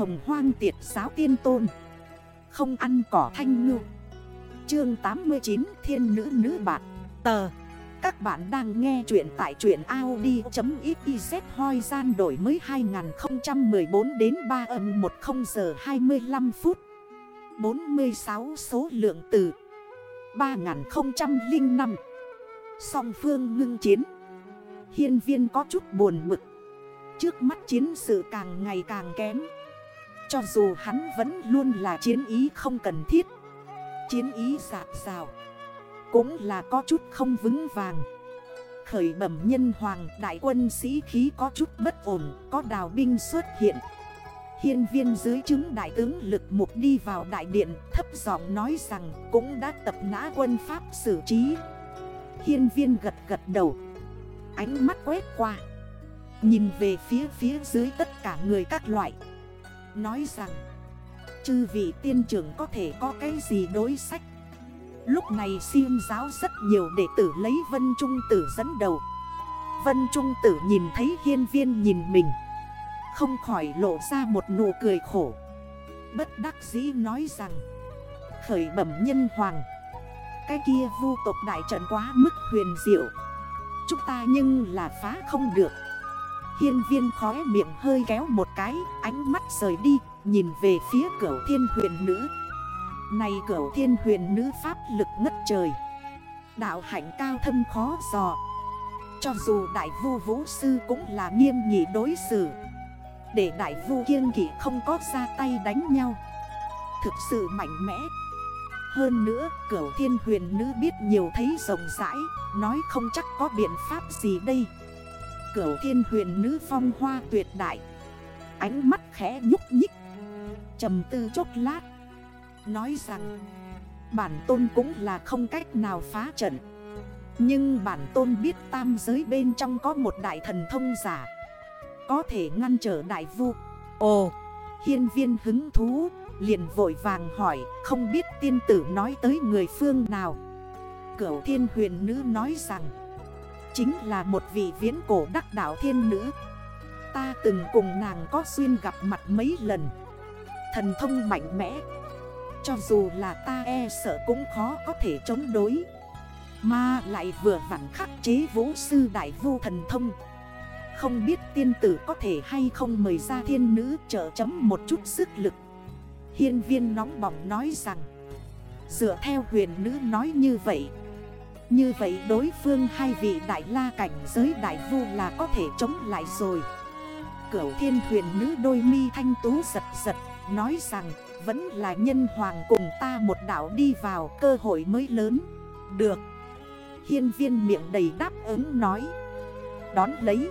hồng hoang tiệt giáo tiên tôn. Không ăn cỏ thanh ngư. Chương 89 Thiên nữ nữ bạc Tờ. Các bạn đang nghe chuyện tại chuyện Audi.xyz hoi gian đổi mới 2014 đến 3 âm 10 giờ 25 phút. 46 số lượng từ 3005 Song phương ngưng chiến. Hiên viên có chút buồn mực. Trước mắt chiến sự càng ngày càng kém. Cho dù hắn vẫn luôn là chiến ý không cần thiết, Chiến ý giạc rào Cũng là có chút không vững vàng. Khởi bẩm nhân hoàng, đại quân sĩ khí có chút bất ổn, Có đào binh xuất hiện. Hiên viên dưới chứng đại tướng lực mục đi vào đại điện, Thấp giọng nói rằng cũng đã tập nã quân pháp xử trí. Hiên viên gật gật đầu, Ánh mắt quét qua, Nhìn về phía phía dưới tất cả người các loại. Nói rằng, Chư vị tiên trưởng có thể có cái gì đối sách? Lúc này Siêm giáo rất nhiều đệ tử lấy Vân Trung Tử dẫn đầu. Vân Trung Tử nhìn thấy hiên viên nhìn mình, Không khỏi lộ ra một nụ cười khổ. Bất đắc dĩ nói rằng, Khởi bẩm nhân hoàng, Cái kia vu tộc đại trận quá mức huyền diệu. Chúng ta nhưng là phá không được. Hiên viên khóe miệng hơi kéo một cái, Ánh mắt rời đi, Nhìn về phía cửu thiên huyền nữ. Này cửu thiên huyền nữ pháp lực ngất trời. Đạo hạnh cao thâm khó dò. Cho dù đại vu vũ sư cũng là nghiêm nghị đối xử. Để đại vu kiên kỷ không có ra tay đánh nhau. Thực sự mạnh mẽ. Hơn nữa, cửu thiên huyền nữ biết nhiều thấy rộng rãi, Nói không chắc có biện pháp gì đây. Cửu thiên huyền nữ phong hoa tuyệt đại. Ánh mắt khẽ nhúc nhích. Trầm tư chốc lát. Nói rằng, Bản tôn cũng là không cách nào phá trận. Nhưng bản tôn biết tam giới bên trong có một đại thần thông giả. Có thể ngăn trở đại vu. Ồ, Hiên viên hứng thú, Liền vội vàng hỏi, Không biết tiên tử nói tới người phương nào. Cửu thiên huyền nữ nói rằng Chính là một vị viễn cổ đắc đảo thiên nữ. Ta từng cùng nàng có xuyên gặp mặt mấy lần. Thần thông mạnh mẽ. Cho dù là ta e sợ cũng khó có thể chống đối. Mà lại vừa vặn khắc chế vũ sư đại vu thần thông. Không biết tiên tử có thể hay không mời ra thiên nữ trợ chấm một chút sức lực. Hiên viên nóng bỏng nói rằng, Dựa theo huyền nữ nói như vậy như vậy đối phương hai vị đại la cảnh giới đại vu là có thể chống lại rồi. Cửu thiên huyền nữ đôi mi thanh tú giật giật, Nói rằng, vẫn là nhân hoàng cùng ta một đảo đi vào cơ hội mới lớn. Được. Hiên viên miệng đầy đáp ứng nói. Đón lấy,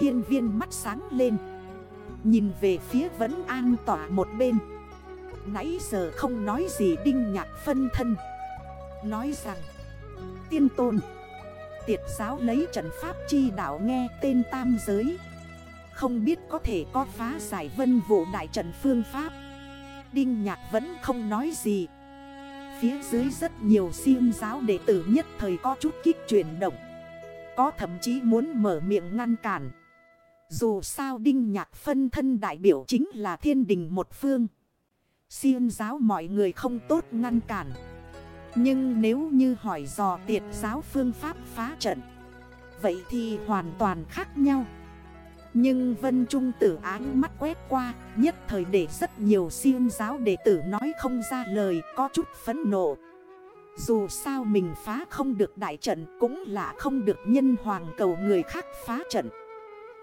Hiên viên mắt sáng lên, Nhìn về phía vẫn an tỏa một bên. Nãy giờ không nói gì đinh nhạc phân thân, Nói rằng Tiên tôn. Tiệt giáo lấy trận pháp chi đảo nghe tên tam giới. Không biết có thể có phá giải vân vụ đại trận phương pháp. Đinh Nhạc vẫn không nói gì. Phía dưới rất nhiều siêng giáo đệ tử nhất thời có chút kích chuyển động. Có thậm chí muốn mở miệng ngăn cản. Dù sao Đinh Nhạc phân thân đại biểu chính là thiên đình một phương. Siêng giáo mọi người không tốt ngăn cản. Nhưng nếu như hỏi dò tiệt giáo phương pháp phá trận, Vậy thì hoàn toàn khác nhau. Nhưng Vân Trung tử áng mắt quét qua, Nhất thời để rất nhiều siêu giáo đệ tử nói không ra lời, Có chút phấn nộ. Dù sao mình phá không được đại trận, Cũng là không được nhân hoàng cầu người khác phá trận.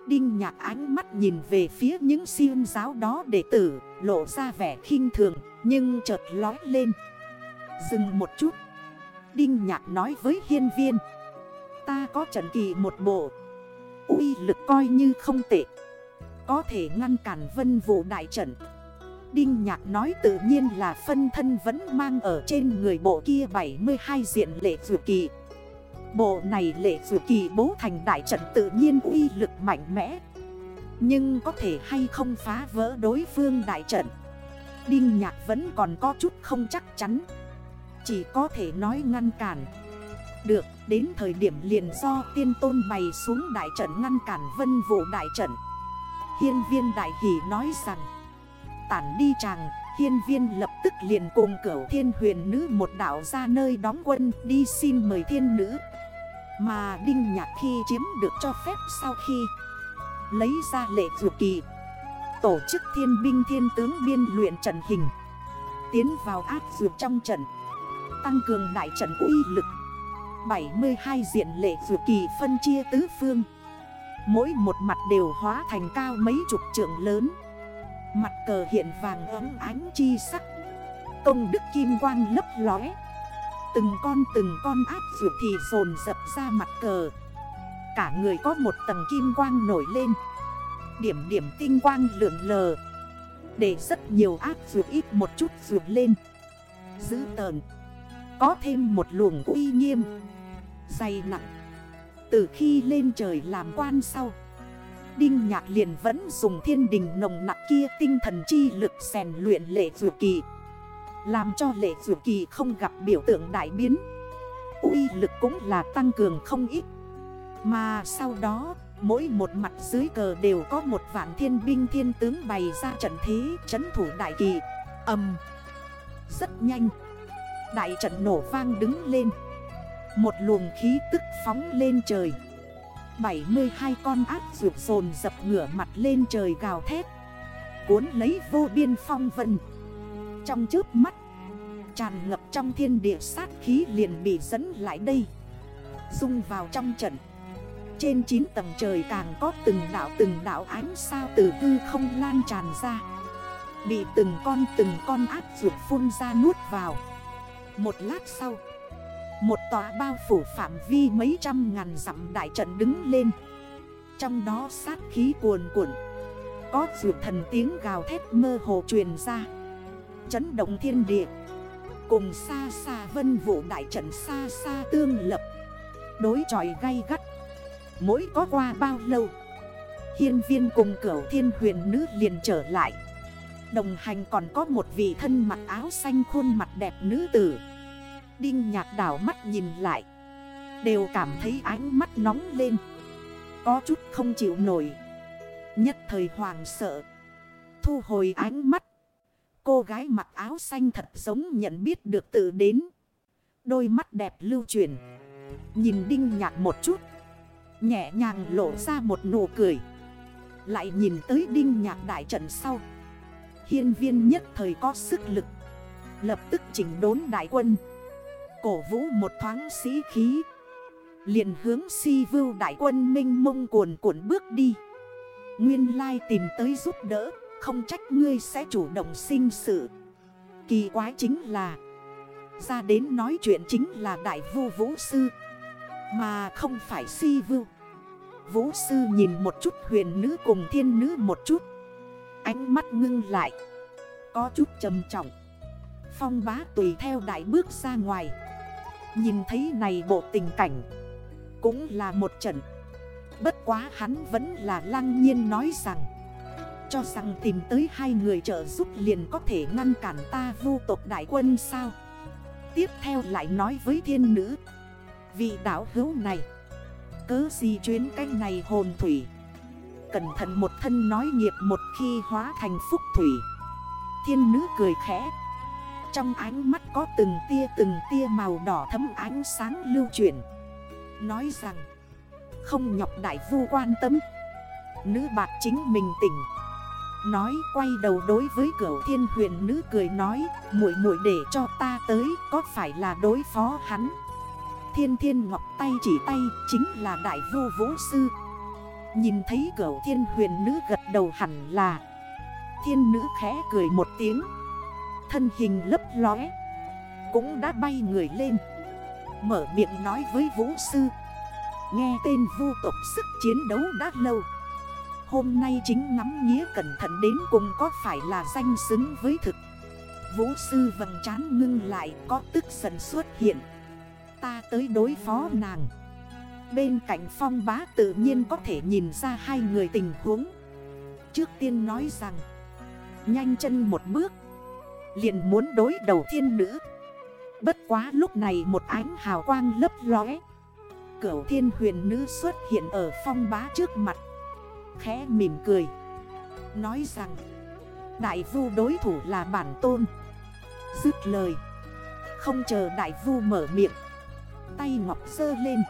Đinh nhạc ánh mắt nhìn về phía những siêu giáo đó đệ tử, Lộ ra vẻ khinh thường, Nhưng chợt lói lên. Dừng một chút. Đinh nhạc nói với hiên viên. Ta có trận kỳ một bộ. Uy lực coi như không tệ. Có thể ngăn cản vân vụ đại trận. Đinh Nhạc nói tự nhiên là phân thân vẫn mang ở trên người bộ kia 72 diện lệ dù kỳ. Bộ này lệ dù kỳ bố thành đại trận tự nhiên uy lực mạnh mẽ. Nhưng có thể hay không phá vỡ đối phương đại trận? Đinh Nhạc vẫn còn có chút không chắc chắn. Chỉ có thể nói ngăn cản. Được, đến thời điểm liền do tiên tôn bày xuống đại trận ngăn cản vân vụ đại trận. Hiên viên đại hỷ nói rằng tản đi chàng. Hiên viên lập tức liền cùng cửu thiên huyền nữ một đảo ra nơi đóng quân đi xin mời thiên nữ. Mà Đinh Nhạc khi chiếm được cho phép sau khi Lấy ra lệ dược kỳ Tổ chức thiên binh thiên tướng biên luyện trận hình Tiến vào áp dược trong trận. Tăng cường đại trận uy lực. 72 diện lệ dự kỳ phân chia tứ phương. Mỗi một mặt đều hóa thành cao mấy chục trượng lớn. Mặt cờ hiện vàng ấm ánh chi sắc. Công đức kim quang lấp lóe. Từng con từng con áp dược thì dồn dập ra mặt cờ. Cả người có một tầng kim quang nổi lên. Điểm điểm tinh quang lượn lờ. Để rất nhiều áp dược ít một chút dược lên. Giữ tờn. Có thêm một luồng uy nghiêm, Dày nặng. Từ khi lên trời làm quan sau, Đinh Nhạc liền vẫn dùng thiên đình nồng nặng kia tinh thần chi lực rèn luyện lệ dù kỳ, Làm cho lệ dù kỳ không gặp biểu tượng đại biến. Uy lực cũng là tăng cường không ít. Mà sau đó, mỗi một mặt dưới cờ đều có một vạn thiên binh thiên tướng bày ra trận thế chấn thủ đại kỳ. Âm. Rất nhanh Đại trận nổ vang đứng lên. Một luồng khí tức phóng lên trời. 72 con ác rượu rồn dập ngửa mặt lên trời gào thét. Cuốn lấy vô biên phong vân. Trong trước mắt, Tràn ngập trong thiên địa sát khí liền bị dẫn lại đây. Dung vào trong trận. Trên 9 tầng trời càng có từng đảo từng đảo ánh sao từ hư không lan tràn ra. Bị từng con từng con ác ruột phun ra nuốt vào. Một lát sau, một tòa bao phủ phạm vi mấy trăm ngàn dặm đại trận đứng lên. Trong đó sát khí cuồn cuộn, Có dược thần tiếng gào thét mơ hồ truyền ra. Chấn động thiên địa, Cùng xa xa vân vụ đại trận xa xa tương lập. Đối tròi gay gắt, Mỗi có qua bao lâu, Hiên viên cùng cửu thiên huyền nữ liền trở lại. Đồng hành còn có một vị thân mặc áo xanh khuôn mặt đẹp nữ tử. Đinh nhạc đảo mắt nhìn lại, Đều cảm thấy ánh mắt nóng lên, Có chút không chịu nổi. Nhất thời hoàng sợ, Thu hồi ánh mắt. Cô gái mặc áo xanh thật giống nhận biết được tự đến, Đôi mắt đẹp lưu chuyển. Nhìn đinh nhạc một chút, Nhẹ nhàng lộ ra một nụ cười. Lại nhìn tới đinh nhạc đại trận sau Hiên viên nhất thời có sức lực. Lập tức chỉnh đốn đại quân. Cổ vũ một thoáng sĩ khí. Liền hướng si vưu đại quân minh mông cuồn cuộn bước đi. Nguyên lai tìm tới giúp đỡ, Không trách ngươi sẽ chủ động sinh sự. Kỳ quái chính là, Ra đến nói chuyện chính là đại vu vũ sư, Mà không phải si vưu. Vũ sư nhìn một chút huyền nữ cùng thiên nữ một chút. Ánh mắt ngưng lại. Có chút trầm trọng. Phong bá tùy theo đại bước ra ngoài. Nhìn thấy này bộ tình cảnh. Cũng là một trận. Bất quá hắn vẫn là lăng nhiên nói rằng. Cho rằng tìm tới hai người trợ giúp liền có thể ngăn cản ta vu tộc đại quân sao? Tiếp theo lại nói với thiên nữ. Vị đảo hữu này. Cứ gì chuyến cách này hồn thủy? Cẩn thận một thân nói nghiệp một khi hóa thành phúc thủy. Thiên nữ cười khẽ. Trong ánh mắt có từng tia từng tia màu đỏ thấm ánh sáng lưu chuyển. Nói rằng, Không nhọc đại vu quan tâm. Nữ bạc chính mình tỉnh. Nói quay đầu đối với cửa thiên huyền nữ cười nói, muội muội để cho ta tới, có phải là đối phó hắn? Thiên thiên ngọc tay chỉ tay, chính là đại vô vũ sư. Nhìn thấy cửu thiên huyền nữ gật đầu hẳn là. Thiên nữ khẽ cười một tiếng. Thân hình lấp lóe. Cũng đã bay người lên. Mở miệng nói với vũ sư. Nghe tên vu tộc sức chiến đấu đã lâu. Hôm nay chính ngắm nghĩa cẩn thận đến cùng có phải là danh xứng với thực. Vũ sư vầng trán ngưng lại, có tức giận xuất hiện. Ta tới đối phó nàng. Bên cạnh phong bá tự nhiên có thể nhìn ra hai người tình huống. Trước tiên nói rằng, Nhanh chân một bước, liền muốn đối đầu thiên nữ. Bất quá lúc này một ánh hào quang lấp lóe. Cửu thiên huyền nữ xuất hiện ở phong bá trước mặt, Khẽ mỉm cười, Nói rằng, Đại vu đối thủ là bản tôn. Dứt lời, Không chờ đại vu mở miệng, Tay ngọc sơ lên.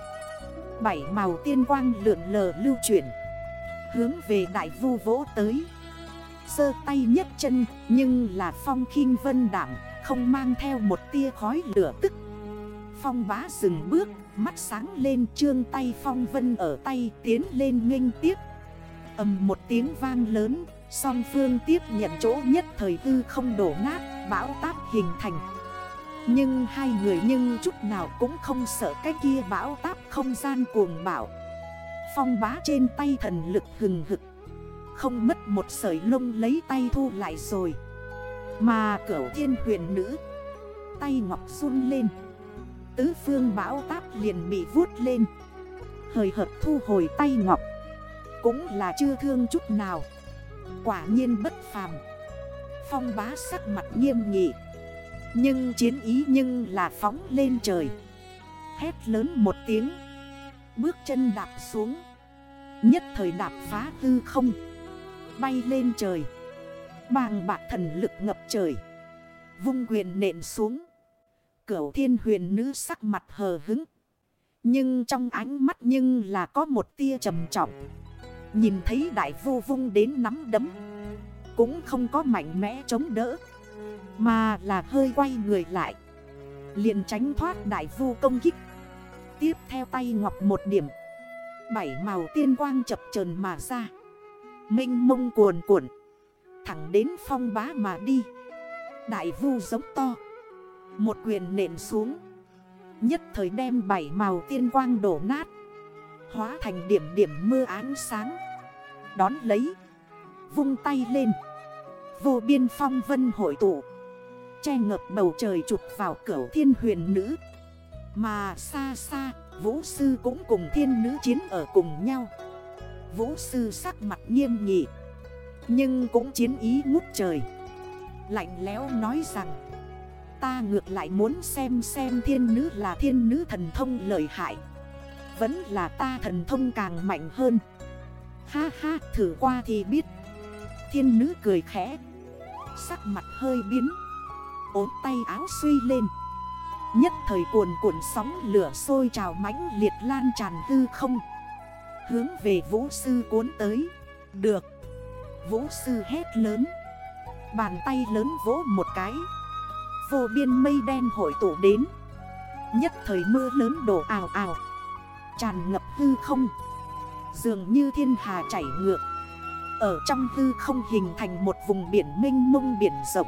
Bảy màu tiên quang lượn lờ lưu chuyển, Hướng về đại vu vỗ tới. Sơ tay nhất chân, Nhưng là phong khinh vân đảm Không mang theo một tia khói lửa tức. Phong bá dừng bước, Mắt sáng lên, trương tay phong vân ở tay Tiến lên nghênh tiếp. Ầm một tiếng vang lớn, Song phương tiếp nhận chỗ nhất thời tư không đổ nát, Bão táp hình thành. Nhưng hai người nhưng chút nào cũng không sợ cái kia bão táp không gian cuồng bão Phong bá trên tay thần lực hừng hực. Không mất một sợi lông lấy tay thu lại rồi. Mà cửu thiên huyền nữ, Tay ngọc run lên. Tứ phương bão táp liền bị vuốt lên. Hời hợt thu hồi tay ngọc. Cũng là chưa thương chút nào. Quả nhiên bất phàm. Phong bá sắc mặt nghiêm nghị. Nhưng chiến ý nhưng là phóng lên trời. Hét lớn một tiếng. Bước chân đạp xuống. Nhất thời đạp phá tư không. Bay lên trời. Bàng bạc thần lực ngập trời. Vung quyền nện xuống. Cửu thiên huyền nữ sắc mặt hờ hứng. Nhưng trong ánh mắt nhưng là có một tia trầm trọng. Nhìn thấy đại vô vung đến nắm đấm. Cũng không có mạnh mẽ chống đỡ. Mà là hơi quay người lại. Liền tránh thoát đại vu công kích. Tiếp theo tay ngọc một điểm. Bảy màu tiên quang chập trần mà ra. Minh mông cuồn cuộn. Thẳng đến phong bá mà đi. Đại vu giống to. Một quyền nện xuống. Nhất thời đem bảy màu tiên quang đổ nát. Hóa thành điểm điểm mưa ánh sáng. Đón lấy. Vung tay lên. Vô biên phong vân hội tụ. Che ngập bầu trời chụp vào cửa thiên huyền nữ. Mà xa xa, Vũ sư cũng cùng thiên nữ chiến ở cùng nhau. Vũ sư sắc mặt nghiêm nghị, Nhưng cũng chiến ý ngút trời. Lạnh lẽo nói rằng, Ta ngược lại muốn xem xem thiên nữ là thiên nữ thần thông lợi hại. Vẫn là ta thần thông càng mạnh hơn. Ha ha, thử qua thì biết. Thiên nữ cười khẽ, Sắc mặt hơi biến ốm tay áo suy lên. Nhất thời cuồn cuộn sóng lửa sôi trào mãnh liệt lan tràn hư không. Hướng về vũ sư cuốn tới. Được. Vũ sư hét lớn. Bàn tay lớn vỗ một cái. Vô biên mây đen hội tụ đến. Nhất thời mưa lớn đổ ào ào. Tràn ngập hư không. Dường như thiên hà chảy ngược. Ở trong hư không hình thành một vùng biển mênh mông biển rộng.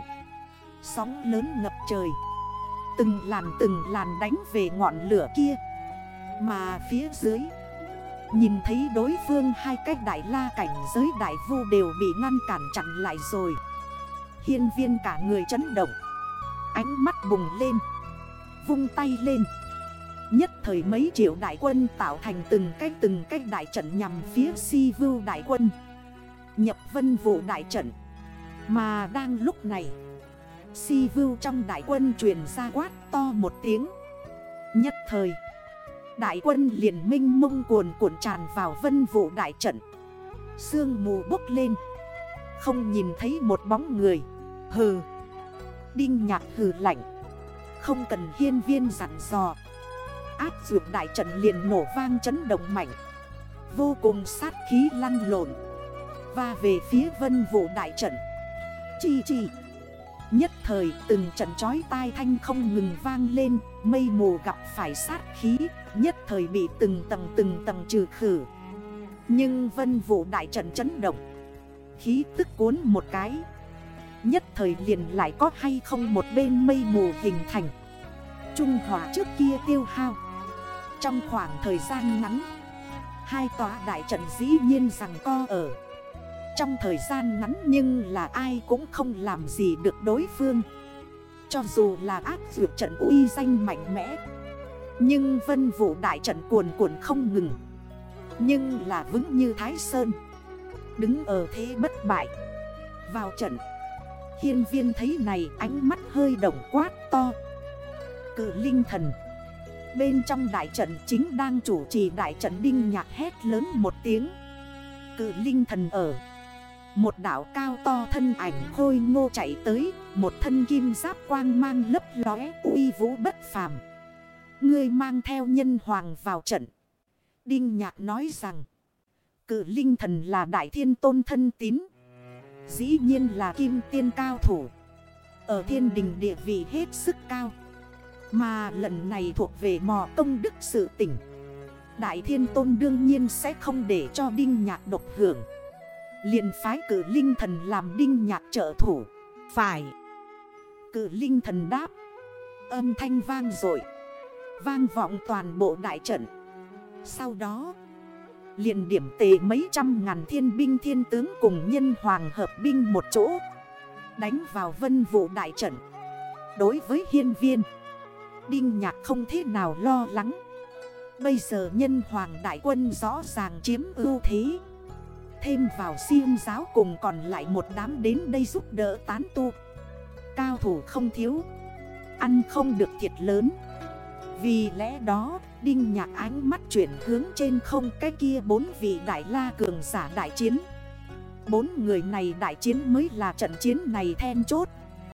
Sóng lớn ngập trời. Từng làn từng làn đánh về ngọn lửa kia. Mà phía dưới, Nhìn thấy đối phương hai cách đại la cảnh giới đại vu đều bị ngăn cản chặn lại rồi. Hiên viên cả người chấn động. Ánh mắt bùng lên. Vung tay lên. Nhất thời mấy triệu đại quân tạo thành từng cách từng cách đại trận nhằm phía si vưu đại quân. Nhập vân vụ đại trận. Mà đang lúc này Si vưu trong đại quân truyền ra quát to một tiếng. Nhất thời, Đại quân liền minh mông cuồn cuộn tràn vào vân vụ đại trận. Sương mù bốc lên. Không nhìn thấy một bóng người. Hừ. Đinh nhạc hừ lạnh. Không cần hiên viên dặn dò. Áp dược đại trận liền nổ vang chấn động mạnh. Vô cùng sát khí lăn lộn. Và về phía vân vụ đại trận. Chi chi. Nhất thời từng trận chói tai thanh không ngừng vang lên, Mây mù gặp phải sát khí, Nhất thời bị từng tầng từng tầng trừ khử. Nhưng vân vụ đại trận chấn động, Khí tức cuốn một cái. Nhất thời liền lại có hay không một bên mây mù hình thành. Trung hỏa trước kia tiêu hao. Trong khoảng thời gian ngắn, Hai tòa đại trận dĩ nhiên rằng co ở trong thời gian ngắn nhưng là ai cũng không làm gì được đối phương. Cho dù là áp dược trận uy danh mạnh mẽ, Nhưng vân vụ đại trận cuồn cuộn không ngừng. Nhưng là vững như Thái Sơn, Đứng ở thế bất bại. Vào trận, Hiên viên thấy này ánh mắt hơi đồng quát to. Cự linh thần, Bên trong đại trận chính đang chủ trì đại trận đinh nhạc hét lớn một tiếng. Cự linh thần ở một đảo cao to thân ảnh khôi ngô chạy tới, Một thân kim giáp quang mang lấp lóe, uy vũ bất phàm. Ngươi mang theo nhân hoàng vào trận. Đinh nhạc nói rằng Cử linh thần là đại thiên tôn thân tín, Dĩ nhiên là kim tiên cao thủ. Ở thiên đình địa vị hết sức cao, Mà lần này thuộc về mò công đức sự tỉnh. Đại thiên tôn đương nhiên sẽ không để cho đinh nhạc độc hưởng liền phái cử linh thần làm đinh nhạc trợ thủ. Phải. Cử linh thần đáp. Âm thanh vang rồi. Vang vọng toàn bộ đại trận. Sau đó, liền điểm tề mấy trăm ngàn thiên binh thiên tướng cùng nhân hoàng hợp binh một chỗ, Đánh vào vân vụ đại trận. Đối với hiên viên, Đinh nhạc không thế nào lo lắng. Bây giờ nhân hoàng đại quân rõ ràng chiếm ưu thế. Thêm vào siêng giáo cùng còn lại một đám đến đây giúp đỡ tán tu. Cao thủ không thiếu, Ăn không được thiệt lớn. Vì lẽ đó, Đinh nhạc ánh mắt chuyển hướng trên không, Cái kia bốn vị đại la cường giả đại chiến. Bốn người này đại chiến mới là trận chiến này then chốt.